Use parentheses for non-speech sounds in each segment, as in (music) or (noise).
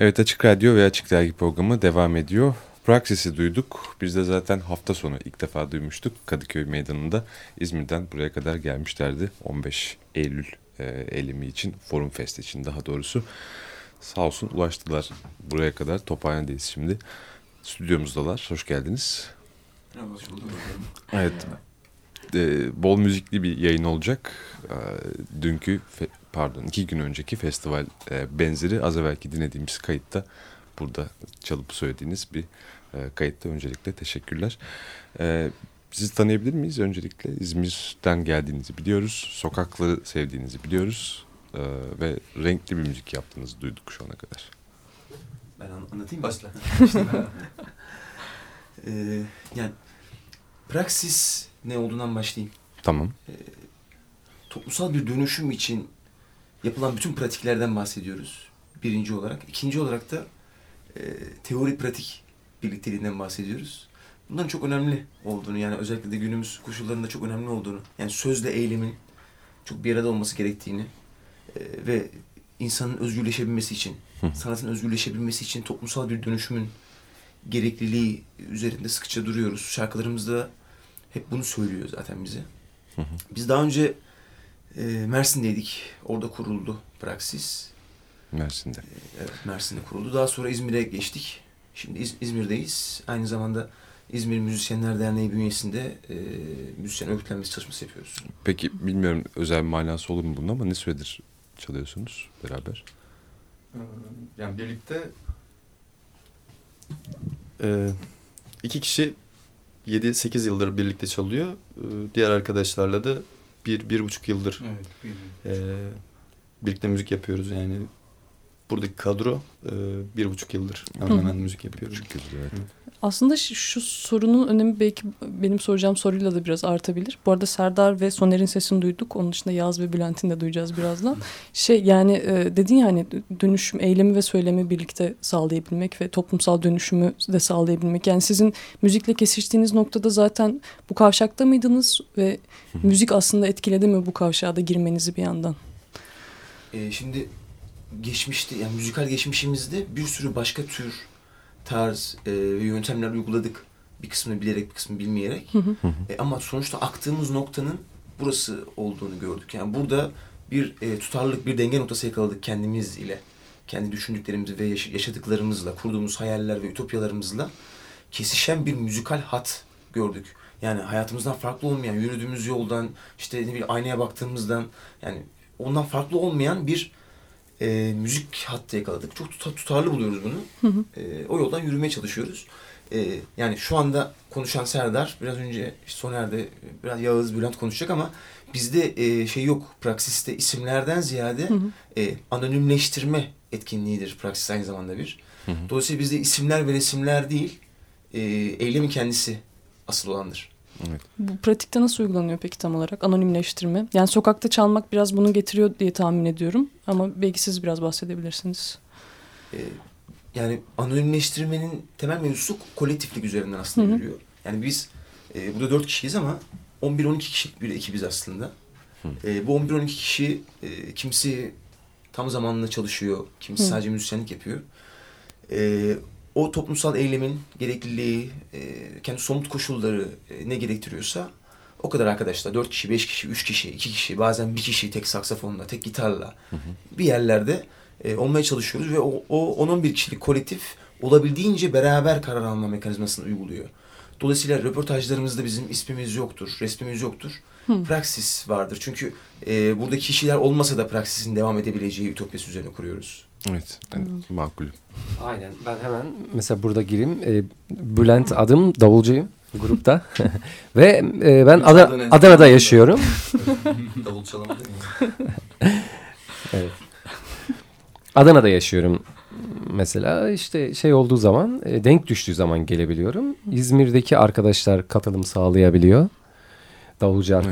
Evet Açık Radyo ve Açık Dergi programı devam ediyor. Praxis'i duyduk. Biz de zaten hafta sonu ilk defa duymuştuk. Kadıköy Meydanı'nda İzmir'den buraya kadar gelmişlerdi. 15 Eylül e, eylemi için, Forum Fest için daha doğrusu. Sağ olsun ulaştılar buraya kadar. Tophane'deyiz şimdi. Stüdyomuzdalar. Hoş geldiniz. Evet. E, bol müzikli bir yayın olacak. E, dünkü, pardon iki gün önceki festival e, benzeri az evvelki dinlediğimiz kayıtta burada çalıp söylediğiniz bir e, kayıtta öncelikle teşekkürler. E, sizi tanıyabilir miyiz? Öncelikle İzmir'den geldiğinizi biliyoruz. Sokakları sevdiğinizi biliyoruz. E, ve renkli bir müzik yaptığınızı duyduk şu ana kadar. Ben an- anlatayım mı? Başla. Ee, (laughs) yani praksis ne olduğundan başlayayım. Tamam. Toplumsal bir dönüşüm için yapılan bütün pratiklerden bahsediyoruz. Birinci olarak. İkinci olarak da e, teori pratik birlikteliğinden bahsediyoruz. Bunların çok önemli olduğunu yani özellikle de günümüz koşullarında çok önemli olduğunu yani sözle eylemin çok bir arada olması gerektiğini e, ve insanın özgürleşebilmesi için, sanatın özgürleşebilmesi için toplumsal bir dönüşümün gerekliliği üzerinde sıkça duruyoruz. Şarkılarımızda hep bunu söylüyor zaten bize. Biz daha önce e, Mersin'deydik. Orada kuruldu Praksis. Mersin'de. Evet, Mersin'de kuruldu. Daha sonra İzmir'e geçtik. Şimdi İz- İzmir'deyiz. Aynı zamanda İzmir Müzisyenler Derneği bünyesinde e, müzisyen örgütlenmesi çalışması yapıyoruz. Peki bilmiyorum özel bir manası olur mu bunun ama ne süredir çalıyorsunuz beraber? Ee, Yani birlikte e, iki kişi 7-8 yıldır birlikte çalıyor. Ee, Diğer arkadaşlarla da bir, bir buçuk yıldır Evet. e, birlikte müzik yapıyoruz yani. Buradaki kadro e, bir buçuk yıldır hemen hemen müzik yapıyoruz. Çünkü evet. Aslında şu, şu sorunun önemi belki benim soracağım soruyla da biraz artabilir. Bu arada Serdar ve Soner'in sesini duyduk. Onun dışında Yaz ve Bülent'in de duyacağız birazdan. Şey yani e, dedin ya hani dönüşüm, eylemi ve söylemi birlikte sağlayabilmek ve toplumsal dönüşümü de sağlayabilmek. Yani sizin müzikle kesiştiğiniz noktada zaten bu kavşakta mıydınız ve müzik aslında etkiledi mi bu kavşağa da girmenizi bir yandan? E, şimdi geçmişte yani müzikal geçmişimizde bir sürü başka tür, tarz e, ve yöntemler uyguladık. Bir kısmını bilerek bir kısmını bilmeyerek. E, ama sonuçta aktığımız noktanın burası olduğunu gördük. Yani burada bir e, tutarlılık, bir denge noktası yakaladık kendimiz ile. Kendi düşündüklerimiz ve yaş- yaşadıklarımızla, kurduğumuz hayaller ve ütopyalarımızla kesişen bir müzikal hat gördük. Yani hayatımızdan farklı olmayan, yürüdüğümüz yoldan, işte ne bileyim aynaya baktığımızdan, yani ondan farklı olmayan bir e, müzik hattı yakaladık. Çok tuta- tutarlı buluyoruz bunu. Hı hı. E, o yoldan yürümeye çalışıyoruz. E, yani şu anda konuşan Serdar, biraz önce işte Soner'de biraz Yağız, Bülent konuşacak ama bizde e, şey yok. Praksiste isimlerden ziyade Hı hı. e, anonimleştirme etkinliğidir praksis aynı zamanda bir. Hı hı. Dolayısıyla bizde isimler ve resimler değil, e, eylemin kendisi asıl olandır. Evet. Bu pratikte nasıl uygulanıyor peki tam olarak anonimleştirme? Yani sokakta çalmak biraz bunu getiriyor diye tahmin ediyorum. Ama belki siz biraz bahsedebilirsiniz. E, yani anonimleştirmenin temel mevzusu kolektiflik üzerinden aslında Hı hı. yürüyor. Yani biz e, burada dört kişiyiz ama 11-12 kişilik bir ekibiz aslında. Hı. E, bu 11-12 kişi e, kimisi tam zamanlı çalışıyor, kimisi Hı. sadece müzisyenlik yapıyor. E, o toplumsal eylemin gerekliliği, e, kendi somut koşulları e, ne gerektiriyorsa o kadar arkadaşlar. Dört kişi, beş kişi, üç kişi, iki kişi, bazen bir kişi tek saksafonla, tek gitarla bir yerlerde e, olmaya çalışıyoruz ve o, o 10-11 kişilik kolektif olabildiğince beraber karar alma mekanizmasını uyguluyor. Dolayısıyla röportajlarımızda bizim ismimiz yoktur, resmimiz yoktur. Hı. Praksis vardır. Çünkü e, buradaki kişiler olmasa da praksisin devam edebileceği ütopyası üzerine kuruyoruz. Evet. Yani makul. Aynen. Ben hemen mesela burada gireyim. Ee, Bülent adım davulcuyum grupta. (laughs) Ve e, ben Ada- Adana- Adana'da yaşıyorum. (laughs) Davul çalamadın mı? (laughs) Evet. Adana'da yaşıyorum. Mesela işte şey olduğu zaman, e, denk düştüğü zaman gelebiliyorum. İzmir'deki arkadaşlar katılım sağlayabiliyor. Davulcu Evet.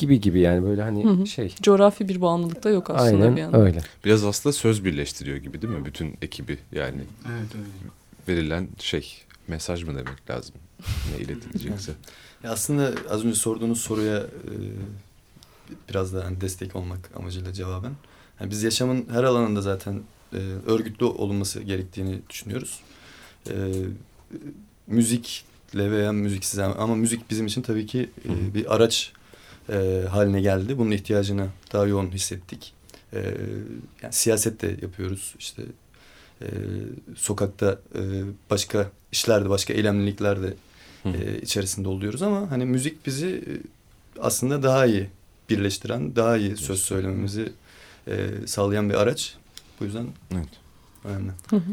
Gibi gibi yani böyle hani Hı hı. şey. Coğrafi bir bağımlılık da yok aslında bir Aynen yandan. öyle. Biraz aslında söz birleştiriyor gibi değil mi? Bütün ekibi yani Evet öyle. verilen şey mesaj mı demek lazım? Ne iletilecekse. (laughs) Ya aslında az önce sorduğunuz soruya e, biraz da hani destek olmak amacıyla cevaben. Yani biz yaşamın her alanında zaten e, örgütlü olunması gerektiğini düşünüyoruz. E, müzikle veya müziksiz ama- müzik bizim için tabii ki e, bir araç e, haline geldi. Bunun ihtiyacını daha yoğun hissettik. E, yani siyaset de yapıyoruz işte. E, sokakta e, başka işlerde, başka eylemliliklerde e, içerisinde oluyoruz ama hani müzik bizi e, aslında daha iyi birleştiren, daha iyi söz söylememizi e, sağlayan bir araç. Bu yüzden Evet. önemli. Hı hı.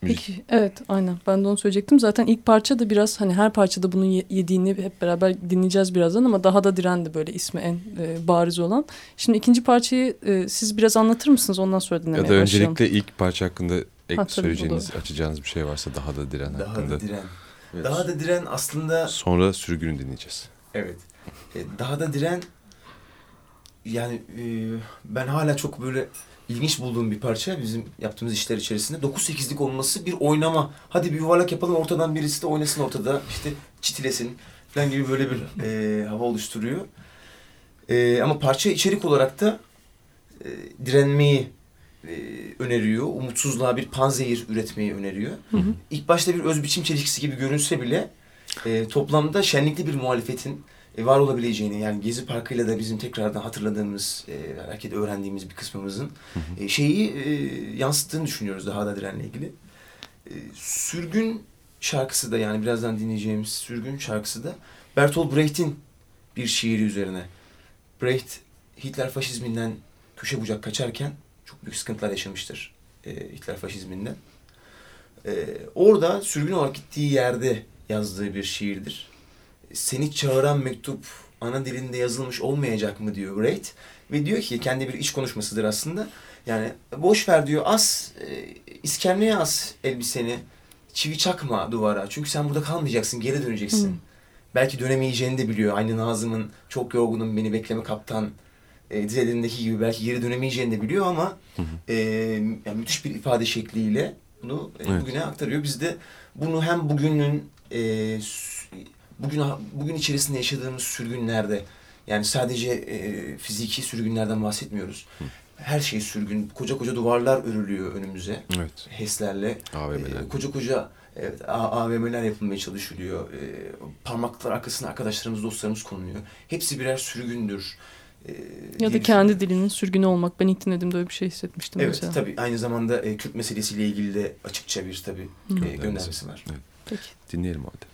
Peki evet aynen ben de onu söyleyecektim. Zaten ilk parça da biraz hani her parçada bunun ye- yediğini hep beraber dinleyeceğiz birazdan ama daha da direndi böyle ismi en e, bariz olan. Şimdi ikinci parçayı e, siz biraz anlatır mısınız ondan sonra dinlemeye Ya da başlayalım. öncelikle ilk parça hakkında ek Ha, söyleyeceğiniz, açacağınız bir şey varsa daha da diren Daha hakkında. da diren. Evet. Daha da diren aslında Sonra sürgünü dinleyeceğiz. Evet. E, daha da diren yani e, ben hala çok böyle ilginç bulduğum bir parça bizim yaptığımız işler içerisinde. 9-8'lik olması bir oynama. Hadi bir yuvarlak yapalım ortadan birisi de oynasın ortada işte çitilesin falan gibi böyle bir (laughs) e, hava oluşturuyor. E, ama parça içerik olarak da e, direnmeyi e, öneriyor. Umutsuzluğa bir panzehir üretmeyi öneriyor. Hı hı. İlk başta bir özbiçim çelişkisi gibi görünse bile e, toplamda şenlikli bir muhalefetin e, var olabileceğini yani Gezi Parkı'yla da bizim tekrardan hatırladığımız, e, de öğrendiğimiz bir kısmımızın e, şeyi e, yansıttığını düşünüyoruz daha da direnle ilgili. E, Sürgün şarkısı da yani birazdan dinleyeceğimiz Sürgün şarkısı da Bertolt Brecht'in bir şiiri üzerine. Brecht Hitler faşizminden köşe bucak kaçarken çok büyük sıkıntılar yaşamıştır e, Hitler faşizminden. E, orada sürgün olarak gittiği yerde yazdığı bir şiirdir. Seni çağıran mektup ana dilinde yazılmış olmayacak mı diyor Brecht. Ve diyor ki kendi bir iç konuşmasıdır aslında. Yani boş ver diyor as, e, iskemleye as elbiseni. Çivi çakma duvara. Çünkü sen burada kalmayacaksın, geri döneceksin. Hı. Belki dönemeyeceğini de biliyor. Aynı Nazım'ın çok yorgunum beni bekleme kaptan e, dizelerindeki gibi belki geri dönemeyeceğini de biliyor ama Hı hı. e, yani müthiş bir ifade şekliyle bunu e, Evet. bugüne aktarıyor. Biz de bunu hem bugünün e, bugün bugün içerisinde yaşadığımız sürgünlerde yani sadece e, fiziki sürgünlerden bahsetmiyoruz. Her şey sürgün. Koca koca duvarlar örülüyor önümüze Evet. HES'lerle. AVM'ler. E, koca koca evet, A- AVM'ler yapılmaya çalışılıyor. E, parmaklar arkasına arkadaşlarımız, dostlarımız konuluyor. Hepsi birer sürgündür. E, Ya da kendi dilinin sürgünü olmak. Ben ilk dinlediğimde öyle bir şey hissetmiştim Evet mesela. tabii aynı zamanda e, Kürt meselesiyle ilgili de açıkça bir tabii Hı. e, Göndermesi. göndermesi var. Evet. Peki. Dinleyelim o halde.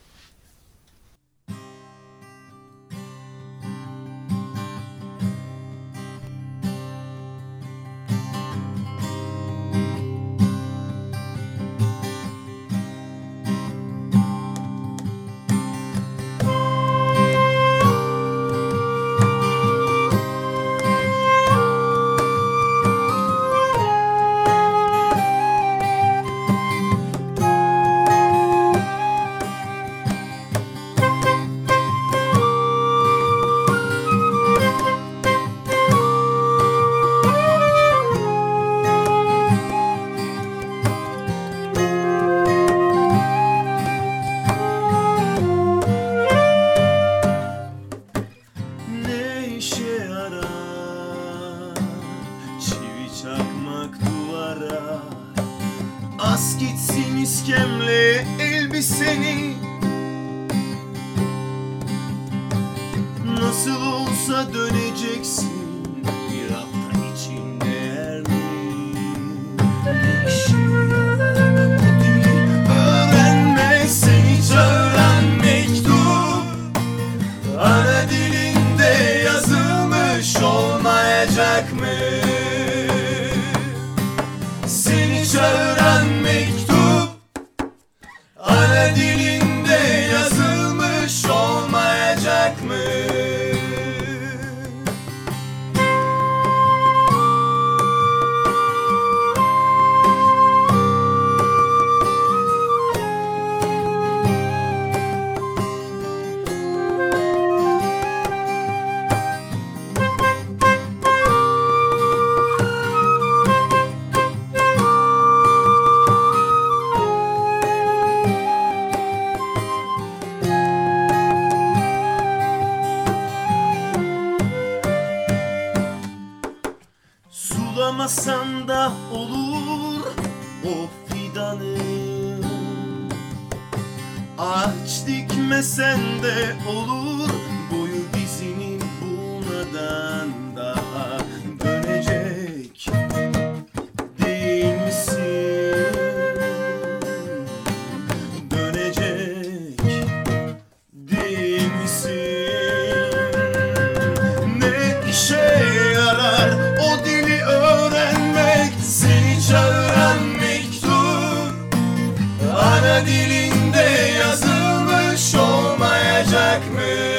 Dilinde yazılmış olmayacak mı?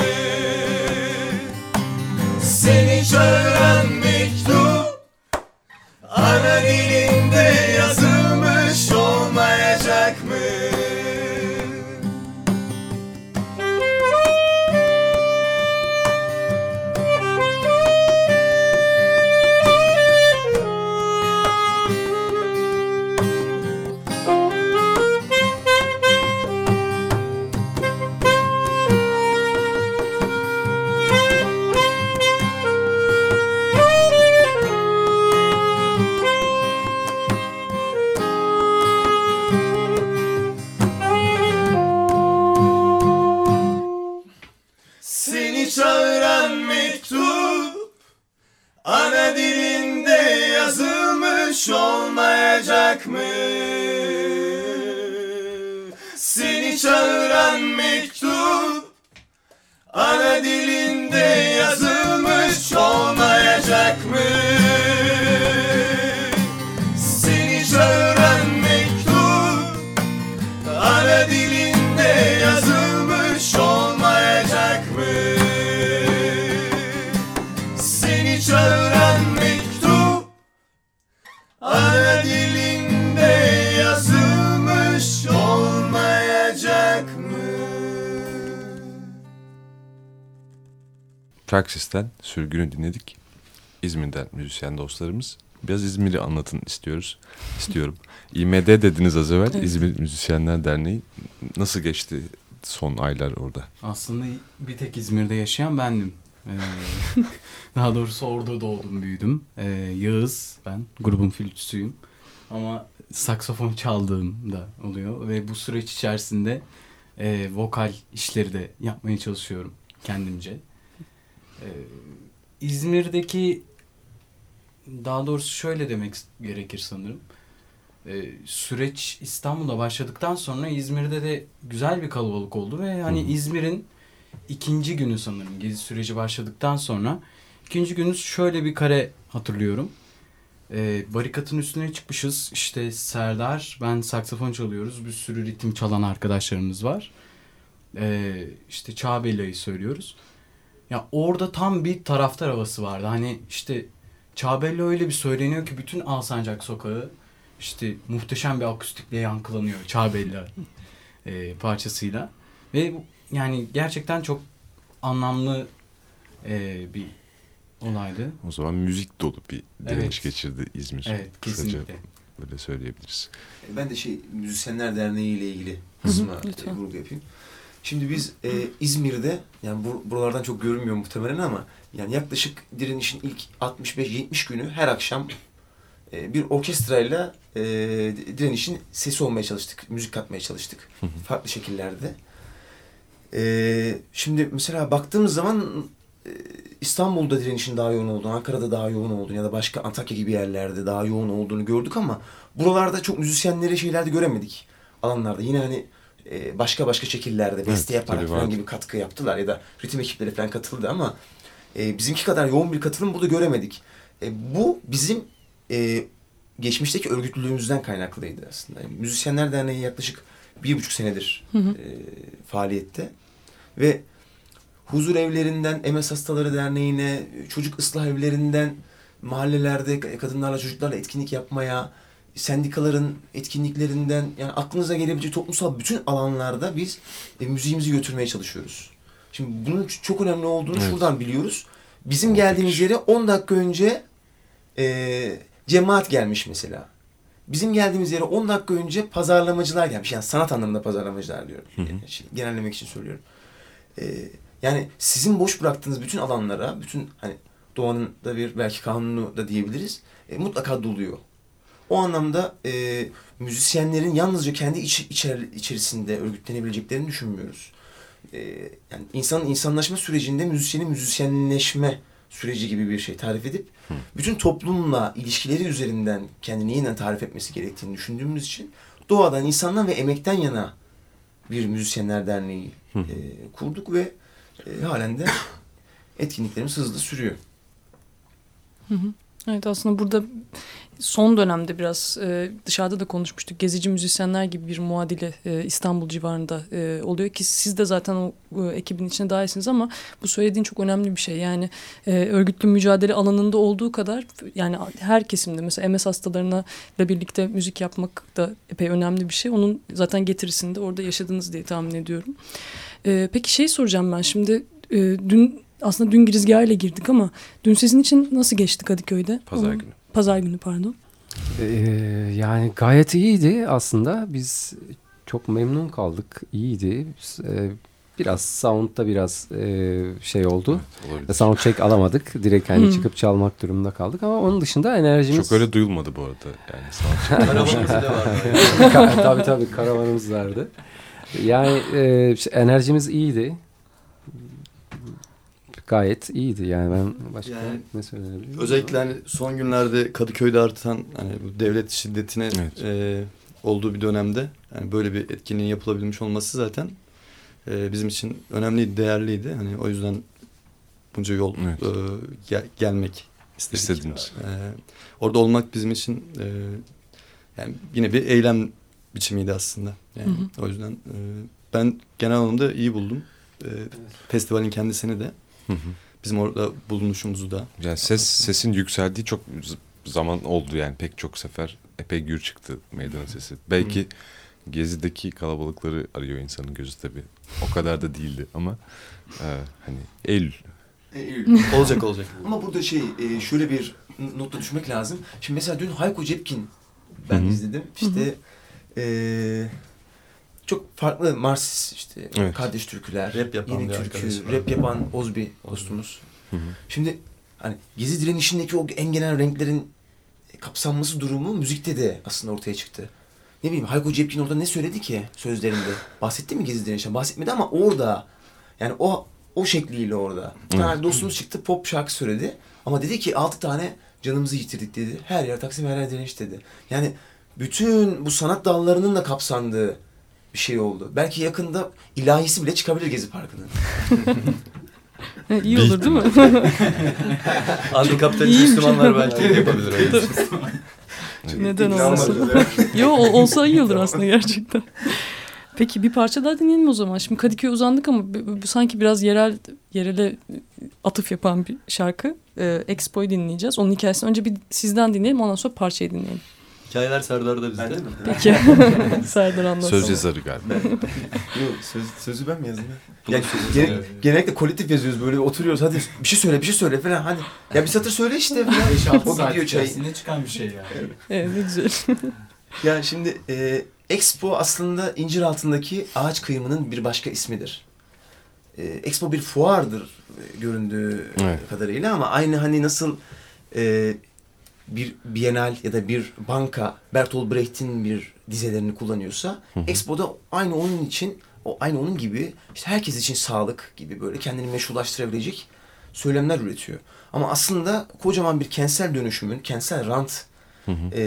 Praksis'ten sürgünü dinledik. İzmir'den müzisyen dostlarımız. Biraz İzmir'i anlatın istiyoruz. İstiyorum. (laughs) İMD dediniz az evvel. Evet. İzmir Müzisyenler Derneği. Nasıl geçti son aylar orada? Aslında bir tek İzmir'de yaşayan bendim. Ee, (laughs) daha doğrusu orada doğdum büyüdüm. Ee, Yağız ben grubun flütçüsüyüm. Ama saksafon çaldığım da oluyor ve bu süreç içerisinde e, vokal işleri de yapmaya çalışıyorum kendimce. Ee, İzmir'deki daha doğrusu şöyle demek gerekir sanırım. Ee, süreç İstanbul'da başladıktan sonra İzmir'de de güzel bir kalabalık oldu ve hani. İzmir'in ikinci günü sanırım gezi süreci başladıktan sonra ikinci günü şöyle bir kare hatırlıyorum. Ee, barikatın üstüne çıkmışız. İşte Serdar, ben saksafon çalıyoruz. Bir sürü ritim çalan arkadaşlarımız var. Ee, işte Çağbella'yı söylüyoruz. Ya orada tam bir taraftar havası vardı. Hani işte Çağbella öyle bir söyleniyor ki bütün Alsancak sokağı işte muhteşem bir akustikle yankılanıyor Çağbella e, parçasıyla. Ve bu- yani gerçekten çok anlamlı e, bir olaydı. O zaman müzik dolu bir direnç Evet. geçirdi İzmir. Evet Kısaca kesinlikle. böyle söyleyebiliriz. Ben de şey Müzisyenler Derneği ile ilgili kısma vurgu yapayım. Şimdi biz e, İzmir'de yani bu, buralardan çok görünmüyor muhtemelen ama yani yaklaşık direnişin ilk 65-70 günü her akşam e, bir orkestrayla e, direnişin sesi olmaya çalıştık. Müzik katmaya çalıştık. Farklı şekillerde. E, şimdi mesela baktığımız zaman e, İstanbul'da direnişin daha yoğun olduğunu, Ankara'da daha yoğun olduğunu ya da başka Antakya gibi yerlerde daha yoğun olduğunu gördük ama buralarda çok müzisyenleri şeylerde göremedik alanlarda. Yine hani e, başka başka şekillerde beste Evet, yaparak falan vardı. gibi katkı yaptılar ya da ritim ekipleri falan katıldı ama e, bizimki kadar yoğun bir katılım burada göremedik. E, bu bizim e, geçmişteki örgütlülüğümüzden kaynaklıydı aslında. Yani Müzisyenler Derneği yaklaşık bir buçuk senedir Hı hı. e, faaliyette ve huzur evlerinden MS Hastaları Derneği'ne, çocuk ıslah evlerinden mahallelerde kadınlarla çocuklarla etkinlik yapmaya, sendikaların etkinliklerinden yani aklınıza gelebilecek toplumsal bütün alanlarda biz e, müziğimizi götürmeye çalışıyoruz. Şimdi bunun çok önemli olduğunu Evet. şuradan biliyoruz. Bizim geldiğimiz yere 10 dakika önce e, cemaat gelmiş mesela. Bizim geldiğimiz yere 10 dakika önce pazarlamacılar gelmiş. Yani sanat anlamında pazarlamacılar diyorum. Hı hı. Yani genellemek için söylüyorum. Ee, yani sizin boş bıraktığınız bütün alanlara, bütün hani doğanın da bir belki kanunu da diyebiliriz. e, mutlaka doluyor. O anlamda e, müzisyenlerin yalnızca kendi iç, içer, içerisinde örgütlenebileceklerini düşünmüyoruz. E, yani insanın insanlaşma sürecinde müzisyenin müzisyenleşme süreci gibi bir şey tarif edip bütün toplumla ilişkileri üzerinden kendini yeniden tarif etmesi gerektiğini düşündüğümüz için doğadan, insandan ve emekten yana bir müzisyenler derneği e, kurduk ve e, halen de etkinliklerimiz hızlı sürüyor. Evet aslında burada son dönemde biraz e, dışarıda da konuşmuştuk. Gezici müzisyenler gibi bir muadili e, İstanbul civarında e, oluyor ki siz de zaten o e, ekibin içine dahilsiniz ama bu söylediğin çok önemli bir şey. Yani e, örgütlü mücadele alanında olduğu kadar yani her kesimde mesela MS hastalarına ile birlikte müzik yapmak da epey önemli bir şey. Onun zaten getirisini de orada yaşadınız diye tahmin ediyorum. E, peki şey soracağım ben şimdi e, dün aslında dün girizgahıyla girdik ama dün sizin için nasıl geçti Kadıköy'de? Pazar Onu- günü. Pazar günü pardon. Ee, yani gayet iyiydi aslında. Biz çok memnun kaldık. İyiydi. Biz, e, biraz sound'da biraz e, şey oldu. Evet. Sound check alamadık. Direkt hani Hmm. çıkıp çalmak durumunda kaldık ama onun dışında enerjimiz... Çok öyle duyulmadı bu arada. Yani sağ (laughs) Karavanımız da var. Ka- (laughs) tabii tabii karavanımız vardı. Yani e, enerjimiz iyiydi. Gayet iyiydi yani ben (laughs) başka Yani ne söyleyebilirim? Özellikle hani son günlerde Kadıköy'de artan hani bu devlet şiddetine Evet. e, olduğu bir dönemde yani böyle bir etkinliğin yapılabilmiş olması zaten e, bizim için önemliydi, değerliydi. Hani o yüzden bunca yol Evet. e, gel- gelmek istedik. İstediniz. E, orada olmak bizim için e, yani yine bir eylem biçimiydi aslında. Yani Hı o yüzden e, ben genel anlamda iyi buldum. E, festivalin kendisini de Hı hı. bizim orada bulunuşumuzu da. Yani ses sesin yükseldiği çok zaman oldu yani pek çok sefer epey gür çıktı meydanın sesi. Belki gezideki kalabalıkları arıyor insanın gözü tabii. O kadar da değildi ama e, hani Eylül. (laughs) olacak olacak. Ama burada şey e, şöyle bir n- nokta düşmek lazım. Şimdi mesela dün Hayko Cepkin ben Hı hı. izledim. İşte e, çok farklı Marsis işte Evet. kardeş türküler, Rap yapan yeni türkü, rap yapan Ozbi dostumuz. Hı hı. Şimdi hani gezi direnişindeki o en genel renklerin kapsanması durumu müzikte de aslında ortaya çıktı. Ne bileyim Hayko Cepkin orada ne söyledi ki sözlerinde? Bahsetti mi gezi direnişinden? Bahsetmedi ama orada yani o o şekliyle orada. Bir tane Evet. dostumuz çıktı pop şarkı söyledi. Ama dedi ki altı tane canımızı yitirdik dedi. Her yer Taksim her yer direniş dedi. Yani bütün bu sanat dallarının da kapsandığı bir şey oldu. Belki yakında ilahisi bile çıkabilir Gezi Parkı'nın. (laughs) iyi olur değil mi? (laughs) Antikapitalist. Müslümanlar belki (laughs) yapabilir öyle. Neden olmasın? Yo ol- olsa iyi olur aslında gerçekten. Peki bir parça daha dinleyelim o zaman. Şimdi Kadıköy uzandık ama bu sanki biraz yerel yerele atıf yapan bir şarkı. Ee, Expo'yu dinleyeceğiz. Onun hikayesini önce bir sizden dinleyelim ondan sonra parçayı dinleyelim. Hikayeler Serdar'da bizde. Ben de mi? Peki. (laughs) Serdar anlatsın. Söz yazarı galiba. Yok söz, sözü ben mi yazdım ya? Gene- genellikle kolektif yazıyoruz böyle oturuyoruz hadi bir şey söyle bir şey söyle falan hani ya bir satır söyle işte (laughs) falan. 5-6 o saat içerisinde çıkan bir şey yani. Evet ne güzel. (laughs) Ya şimdi e, Expo aslında incir altındaki ağaç kıyımının bir başka ismidir. E, Expo bir fuardır e, göründüğü Evet. kadarıyla ama aynı hani nasıl e, bir Bienal ya da bir banka Bertolt Brecht'in bir dizelerini kullanıyorsa Expo'da aynı onun için o aynı onun gibi işte herkes için sağlık gibi böyle kendini meşrulaştırabilecek söylemler üretiyor. Ama aslında kocaman bir kentsel dönüşümün, kentsel rant e,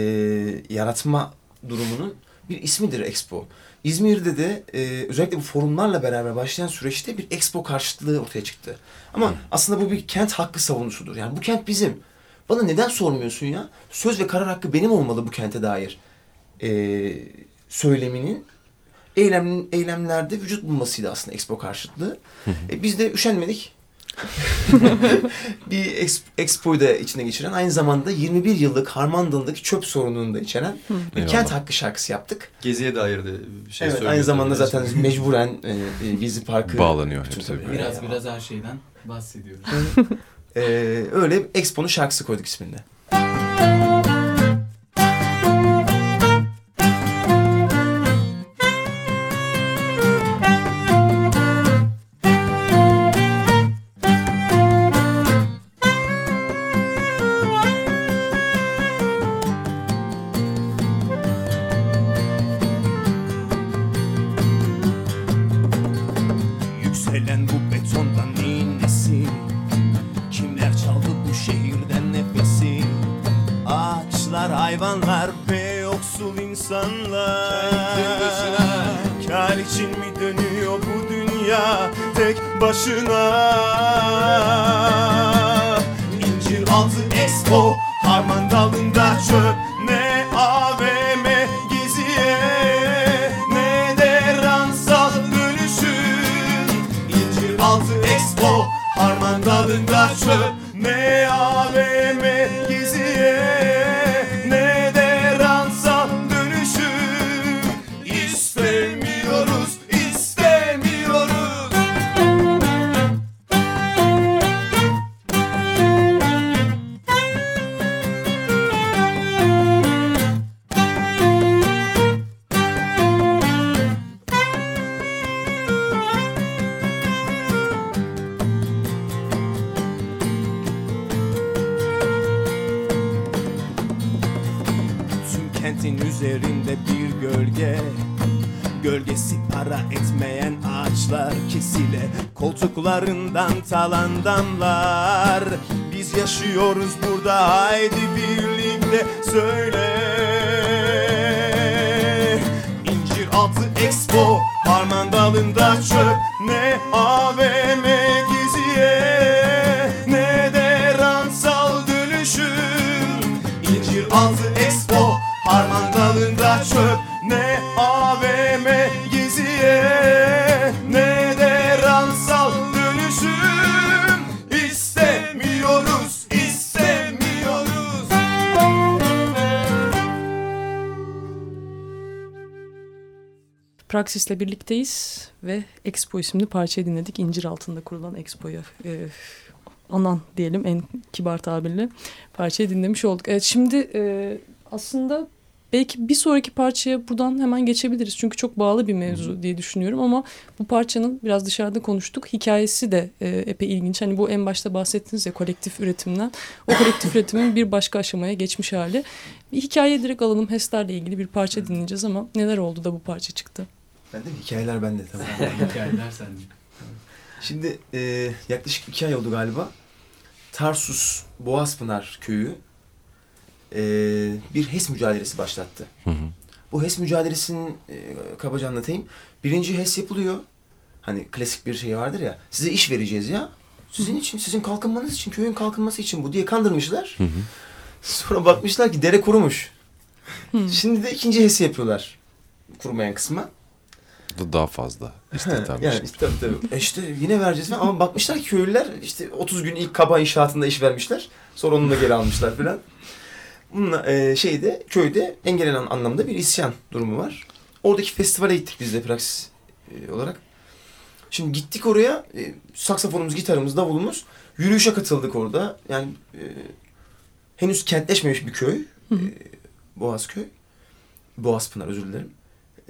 yaratma durumunun bir ismidir Expo. İzmir'de de e, özellikle bu forumlarla beraber başlayan süreçte bir Expo karşıtlığı ortaya çıktı. Ama aslında bu bir kent hakkı savunusudur. Yani bu kent bizim. Bana neden sormuyorsun ya? Söz ve karar hakkı benim olmalı bu kente dair e, söyleminin eylem, eylemlerde vücut bulmasıydı aslında Expo karşıtlığı. E, biz de üşenmedik. (laughs) bir exp, Expo'yu da içine geçiren aynı zamanda 21 yıllık Harmandalı'daki çöp sorununu da içeren bir Eyvallah. kent hakkı şarkısı yaptık. Geziye dair de bir şey evet, aynı zamanda zaten (laughs) mecburen e, e, Gezi Parkı Bağlanıyor bütün hepsi tabii. Biraz biraz her şeyden bahsediyoruz. Ee, öyle Expo'nun şarkısı koyduk isminde. Koltuklarından talan damlar. Biz yaşıyoruz burada haydi birlikte söyle. İncir altı expo Harman dalında çöp. Ne AVM geziye Ne de ransal dönüşüm İncir altı expo Harman dalında çöp Praxis'le birlikteyiz ve Expo isimli parçayı dinledik. İncir altında kurulan Expo'ya e, anan diyelim en kibar tabirle parçayı dinlemiş olduk. Evet şimdi e, aslında belki bir sonraki parçaya buradan hemen geçebiliriz. Çünkü çok bağlı bir mevzu diye düşünüyorum ama bu parçanın biraz dışarıda konuştuk. Hikayesi de e, epey ilginç. Hani bu en başta bahsettiniz ya kolektif üretimden. O kolektif üretimin bir başka aşamaya geçmiş hali. Bir hikaye direkt alalım. HES'lerle ilgili bir parça dinleyeceğiz ama neler oldu da bu parça çıktı? Ben de hikayeler bende tamam. (laughs) Hikayeler sende. Şimdi e, yaklaşık iki ay oldu galiba. Tarsus Boğazpınar köyü e, bir HES mücadelesi başlattı. Hı hı. Bu HES mücadelesinin e, kabaca anlatayım. Birinci HES yapılıyor. Hani klasik bir şey vardır ya. Size iş vereceğiz ya. Sizin için, sizin kalkınmanız için, köyün kalkınması için bu diye kandırmışlar. Hı hı. Sonra bakmışlar ki dere kurumuş. Şimdi de ikinci HES'i yapıyorlar. Kurumayan kısma. Da daha fazla istihdam yani için. işte, tabii, tabii. E işte yine vereceğiz falan. ama bakmışlar ki köylüler işte 30 gün ilk kaba inşaatında iş vermişler. Sonra onu da geri almışlar falan. Bununla e, şeyde köyde engellenen anlamda bir isyan durumu var. Oradaki festivale gittik biz de Praksis e, olarak. Şimdi gittik oraya. E, saksafonumuz, gitarımız, davulumuz. Yürüyüşe katıldık orada. Yani e, henüz kentleşmemiş bir köy. E, Boğazköy. Boğazpınar özür dilerim.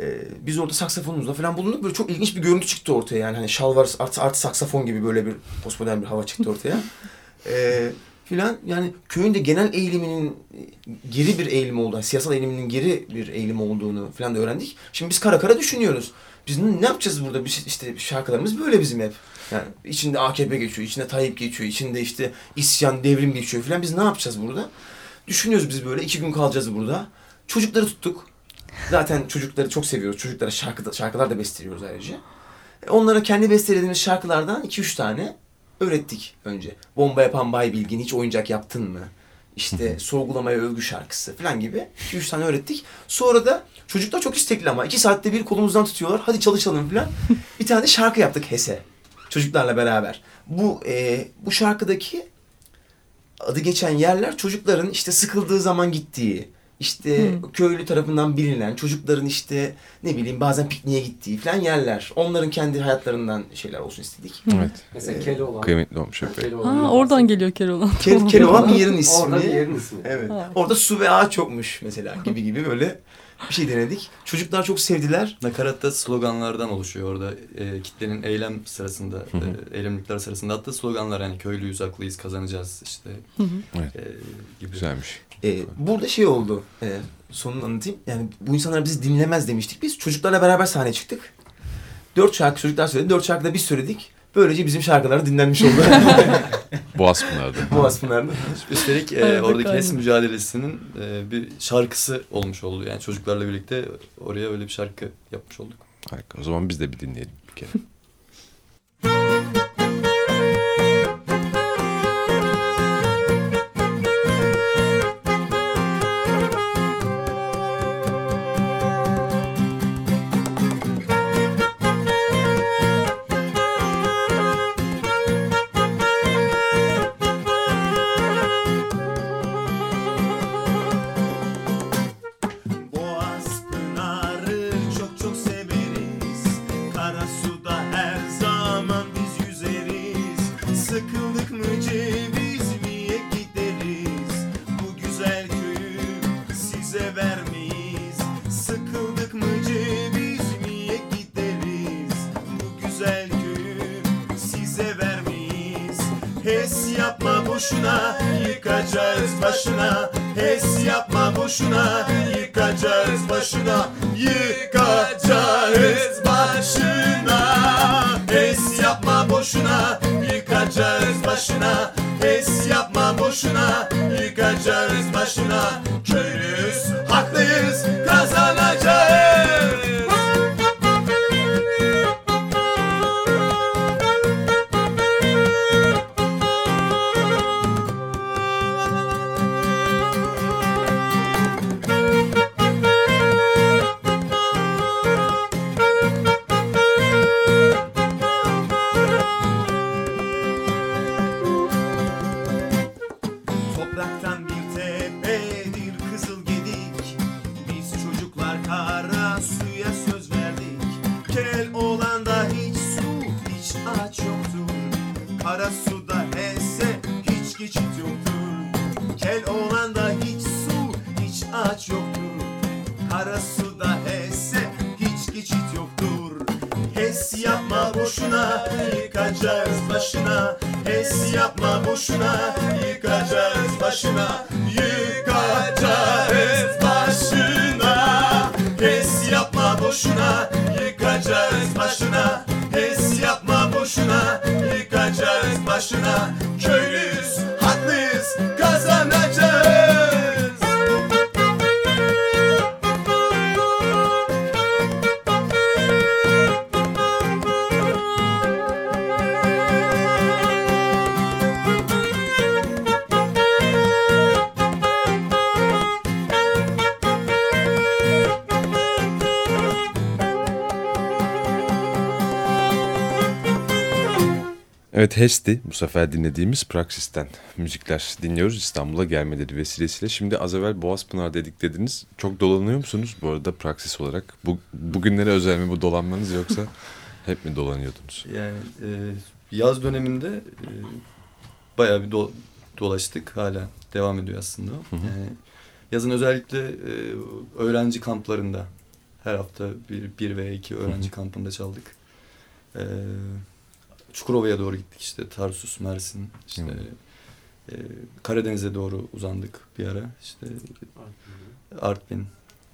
Ee, biz orada saksafonumuzla falan bulunduk. Böyle çok ilginç bir görüntü çıktı ortaya yani. Hani şalvar artı, artı saksafon gibi böyle bir postmodern bir hava çıktı ortaya. (laughs) Ee, filan yani köyün de genel eğiliminin e, geri bir eğilim olduğunu, siyasal eğiliminin geri bir eğilim olduğunu filan da öğrendik. Şimdi biz kara kara düşünüyoruz. Biz ne ne yapacağız burada? Biz işte şarkılarımız böyle bizim hep. Yani içinde AKP geçiyor, içinde Tayyip geçiyor, içinde işte isyan, devrim geçiyor filan. Biz ne yapacağız burada? Düşünüyoruz biz böyle. iki gün kalacağız burada. Çocukları tuttuk. Zaten çocukları çok seviyoruz. Çocuklara şarkı, şarkılar da besteliyoruz ayrıca. E, Onlara kendi bestelediğimiz şarkılardan 2-3 tane öğrettik önce. Bomba yapan Bay Bilgin hiç oyuncak yaptın mı? İşte sorgulamaya övgü şarkısı falan gibi 2-3 tane öğrettik. Sonra da çocuklar çok istekli ama 2 saatte bir kolumuzdan tutuyorlar. Hadi çalışalım falan. (laughs) bir tane de şarkı yaptık HES'e. Çocuklarla beraber. Bu e, bu şarkıdaki adı geçen yerler çocukların işte sıkıldığı zaman gittiği, işte köylü tarafından bilinen, çocukların işte ne bileyim bazen pikniğe gittiği falan yerler. Onların kendi hayatlarından şeyler olsun istedik. Evet. Mesela Ee, Keloğlan. Kıymetli olmuş epey. Ha, oradan geliyor Keloğlan. Ke Keloğlan (laughs) bir yerin ismi. Orada bir yerin ismi. Evet. Ha. Orada su ve ağaç yokmuş mesela gibi gibi böyle bir şey denedik. Çocuklar çok sevdiler. Nakaratta sloganlardan oluşuyor orada. E, kitlenin eylem sırasında, e, eylemlikler sırasında attığı sloganlar yani köylüyüz, haklıyız, kazanacağız işte Hı hı. Evet. e, gibi. Güzelmiş. Ee, burada şey oldu. E, sonunu anlatayım. Yani bu insanlar bizi dinlemez demiştik biz. Çocuklarla beraber sahneye çıktık. Dört şarkı çocuklar söyledi. Dört şarkı da biz söyledik. Böylece bizim şarkılar dinlenmiş oldu. (laughs) Boğazpınar'da. bu aslında. Üstelik e, oradaki. HES mücadelesinin e, bir şarkısı olmuş oldu. Yani çocuklarla birlikte oraya öyle bir şarkı yapmış olduk. Harika. O zaman biz de bir dinleyelim bir kere. (laughs) size vermeyiz Sıkıldık mı cevizliye gideriz? Bu güzel köyü size vermeyiz. Hes yapma boşuna yıkacağız başına. Hes yapma boşuna yıkacağız başına. Yıkacağız başına. Hes yapma boşuna yıkacağız başına. Hes yapma boşuna yıkacağız başına boşuna yıkacağız başına. Hes yapma boşuna yıkacağız başına. Yıkacağız başına. Hes yapma boşuna yıkacağız başına. Hes yapma boşuna yıkacağız başına. Köylüyüz Evet HES'ti bu sefer dinlediğimiz Praksis'ten müzikler dinliyoruz İstanbul'a gelmeleri vesilesiyle. Şimdi az evvel Boğazpınar dedik dediniz. Çok dolanıyor musunuz bu arada Praksis olarak? Bu, bugünlere özel mi bu dolanmanız yoksa (laughs) hep mi dolanıyordunuz? Yani e, yaz döneminde e, bayağı bir do- dolaştık. Hala devam ediyor aslında. Hı hı. Yani yazın özellikle e, öğrenci kamplarında her hafta bir, bir veya iki öğrenci kampında çaldık. E, Çukurova'ya doğru gittik işte Tarsus, Mersin, işte Hı. e, Karadeniz'e doğru uzandık bir ara. İşte Artvin,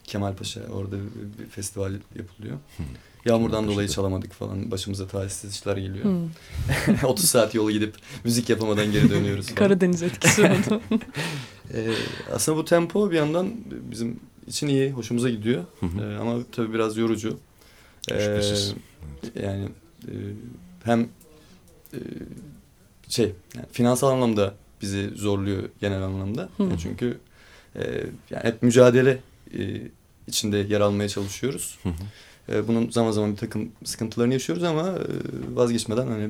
Kemalpaşa orada bir, bir festival yapılıyor. Yağmurdan dolayı çalamadık falan. Başımıza talihsiz işler geliyor. Hmm. (laughs) 30 saat yolu gidip müzik yapamadan geri dönüyoruz. Karadeniz etkisi oldu. Ee, (laughs) aslında bu tempo bir yandan bizim için iyi, hoşumuza gidiyor. Hı hı. Ee, ama tabii biraz yorucu. Şüphesiz. yani e, hem e, şey yani finansal anlamda bizi zorluyor genel anlamda. Hı. Yani çünkü e, yani hep mücadele e, içinde yer almaya çalışıyoruz. Hı hı. E, bunun zaman zaman bir takım sıkıntılarını yaşıyoruz ama e, vazgeçmeden hani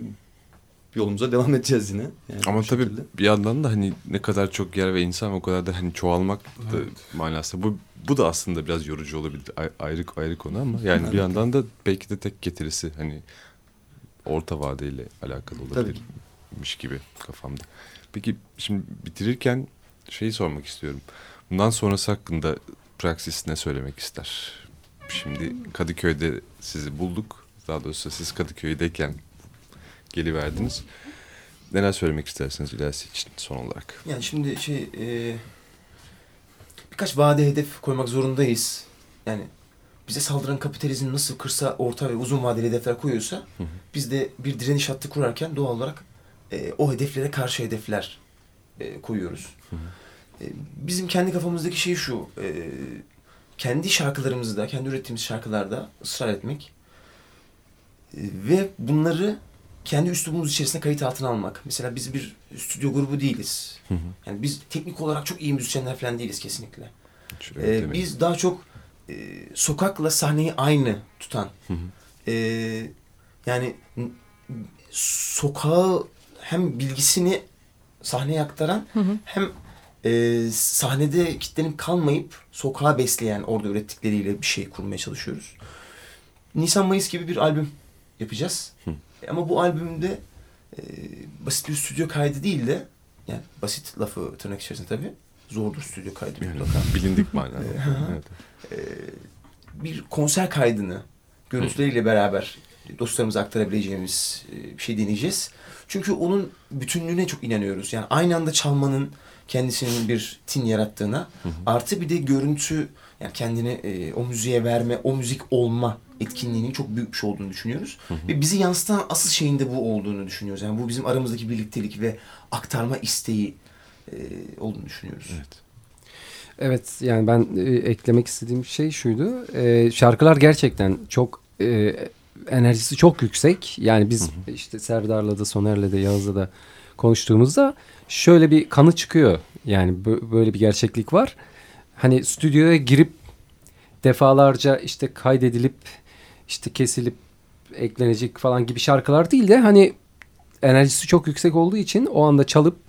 yolumuza devam edeceğiz yine. Yani Ama tabii şekilde. bir yandan da hani ne kadar çok yer ve insan o kadar da hani çoğalmak da manasında. Bu bu da aslında biraz yorucu olabilir. Ay- Ayrı ayrı konu ama yani bir Evet. yandan da belki de tek getirisi hani orta vadeyle alakalı Tabii. olabilirmiş gibi kafamda. Peki şimdi bitirirken şeyi sormak istiyorum. Bundan sonrası hakkında Praxis ne söylemek ister? Şimdi Kadıköy'de sizi bulduk. Daha doğrusu siz Kadıköy'deyken geliverdiniz. Neler söylemek istersiniz ilerisi için son olarak? Yani şimdi şey e, birkaç vade hedef koymak zorundayız. Yani bize saldıran kapitalizm nasıl kırsa orta ve uzun vadeli hedefler koyuyorsa Hı hı. biz de bir direniş hattı kurarken doğal olarak e, o hedeflere karşı hedefler e, koyuyoruz. Hı hı. E, bizim kendi kafamızdaki şey şu. e, kendi şarkılarımızda, kendi ürettiğimiz şarkılarda ısrar etmek e, ve bunları kendi üslubumuz içerisinde kayıt altına almak. Mesela biz bir stüdyo grubu değiliz. Hı hı. Yani biz teknik olarak çok iyi müzisyenler falan değiliz kesinlikle. Ee, biz daha çok e, sokakla sahneyi aynı tutan. Hı hı. e, yani sokağı hem bilgisini sahneye aktaran Hı hı. hem e, sahnede kitlenip kalmayıp sokağa besleyen orada ürettikleriyle bir şey kurmaya çalışıyoruz. Nisan-Mayıs gibi bir albüm yapacağız. Hı. Ama bu albümde e, basit bir stüdyo kaydı değil de yani basit lafı tırnak içerisinde tabii zordur stüdyo kaydı Yani mutlaka. bilindik manada. (laughs) Evet. E, bir konser kaydını görüntüleriyle beraber dostlarımıza aktarabileceğimiz e, bir şey deneyeceğiz. Çünkü onun bütünlüğüne çok inanıyoruz. Yani aynı anda çalmanın kendisinin bir tin yarattığına Hı hı. artı bir de görüntü yani kendini e, o müziğe verme, o müzik olma etkinliğinin çok büyük bir şey olduğunu düşünüyoruz. Hı hı. Ve bizi yansıtan asıl şeyin de bu olduğunu düşünüyoruz. Yani bu bizim aramızdaki birliktelik ve aktarma isteği e, olduğunu düşünüyoruz. Evet. Evet yani ben e, eklemek istediğim şey şuydu. E, şarkılar gerçekten çok e, enerjisi çok yüksek. Yani biz işte Serdar'la da Soner'le de Yağız'la da konuştuğumuzda şöyle bir kanı çıkıyor. Yani bö- böyle bir gerçeklik var. Hani stüdyoya girip defalarca işte kaydedilip işte kesilip eklenecek falan gibi şarkılar değil de hani enerjisi çok yüksek olduğu için o anda çalıp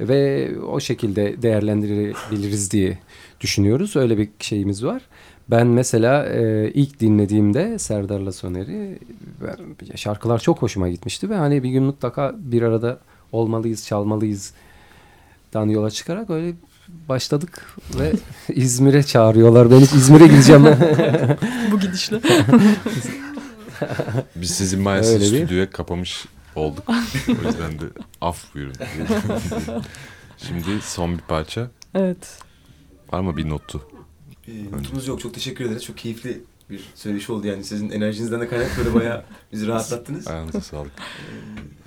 ve o şekilde değerlendirebiliriz diye düşünüyoruz. Öyle bir şeyimiz var. Ben mesela e, ilk dinlediğimde Serdar'la Soner'i şarkılar çok hoşuma gitmişti ve hani bir gün mutlaka bir arada olmalıyız, çalmalıyız dan yola çıkarak öyle başladık ve (laughs) İzmir'e çağırıyorlar. Ben hiç İzmir'e gideceğim. (laughs) Bu gidişle. (laughs) Biz sizin maalesef Öyle bir- stüdyoya kapamış olduk. (laughs) o yüzden de af buyurun. (laughs) Şimdi son bir parça. Evet. Var mı bir notu? Ee, notumuz yok. Çok teşekkür ederiz. Çok keyifli bir söyleşi oldu yani. Sizin enerjinizden de kaynaklı böyle bayağı bizi rahatlattınız. Ayağınıza sağlık.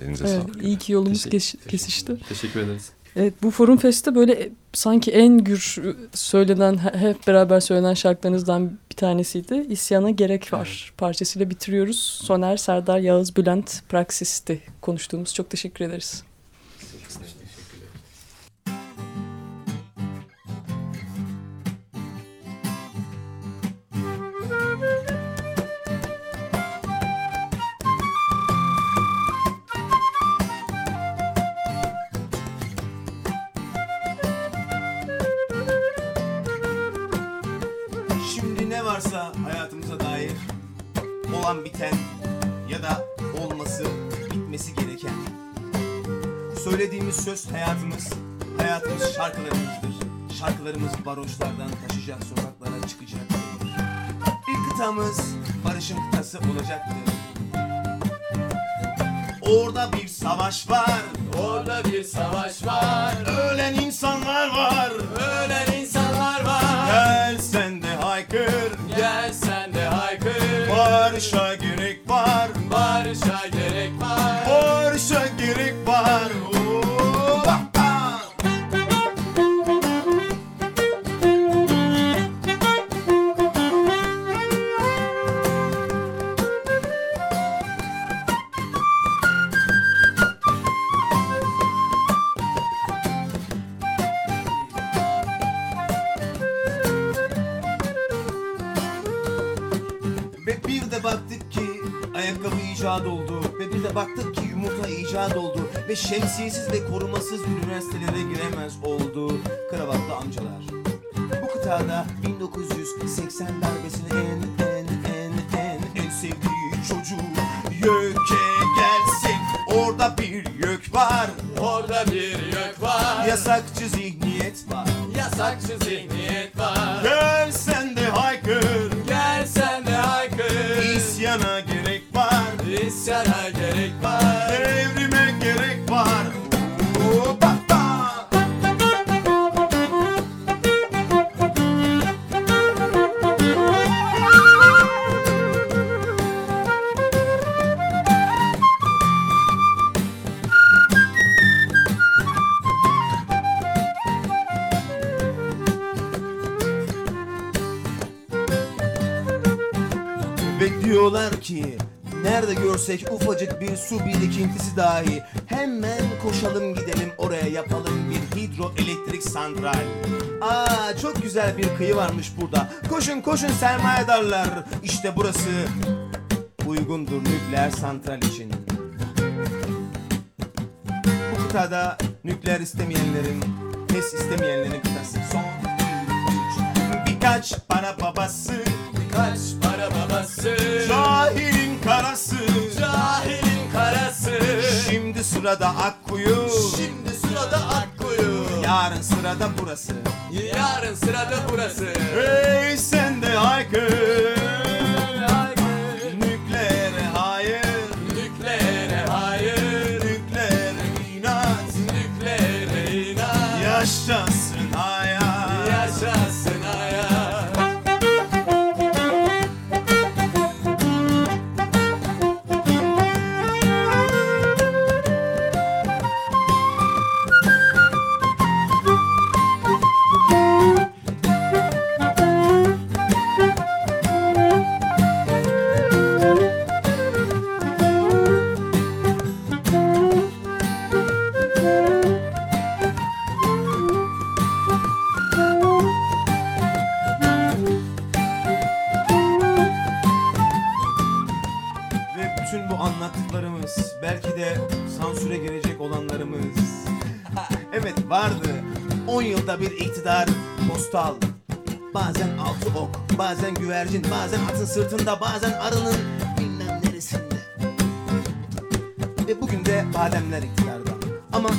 Elinize evet. sağlık. İyi ki yolumuz Teşekkür- kesişti. Teşekkür ederiz. Evet bu Forum Fest'te böyle sanki en gür söylenen, he- hep beraber söylenen şarkılarınızdan bir tanesiydi. İsyana Gerek Var parçasıyla bitiriyoruz. Soner, Serdar, Yağız, Bülent, Praksis'ti konuştuğumuz. Çok teşekkür ederiz. Söz hayatımız, hayatımız şarkılarımızdır. Şarkılarımız varoşlardan taşıyacak sokaklara çıkacaktır. Bir kıtamız barışın kıtası olacaktır. Orada bir savaş var Orada bir savaş var Ölen insanlar var Ve şemsiyesiz ve korumasız üniversitelere giremez oldu. Görsek ufacık bir su birikintisi dahi. Hemen koşalım gidelim oraya yapalım bir hidroelektrik santral Aa çok güzel bir kıyı varmış burada. Koşun koşun sermayedarlar İşte burası uygundur nükleer santral için. Bu kıtada nükleer istemeyenlerin HES istemeyenlerin kıtası. Son. Birkaç para babası. Kaç para babası. Cahilin karası Cahilin karası. Şimdi sırada Akkuyu Şimdi sırada Akkuyu Yarın sırada burası. Yarın sırada burası. Hey sen de Haykır. Güvercin, bazen atın sırtında, bazen arının bilmem neresinde. Ve bugün de bademler iktidarda. Ama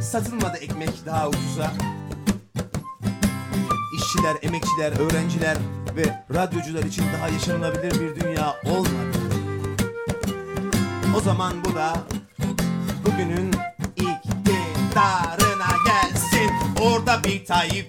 satılmadı ekmek daha ucuza. İşçiler, emekçiler, öğrenciler ve radyocular için daha yaşanılabilir bir dünya olmadı. O zaman bu da bugünün iktidarına gelsin. Orada bir Tayyip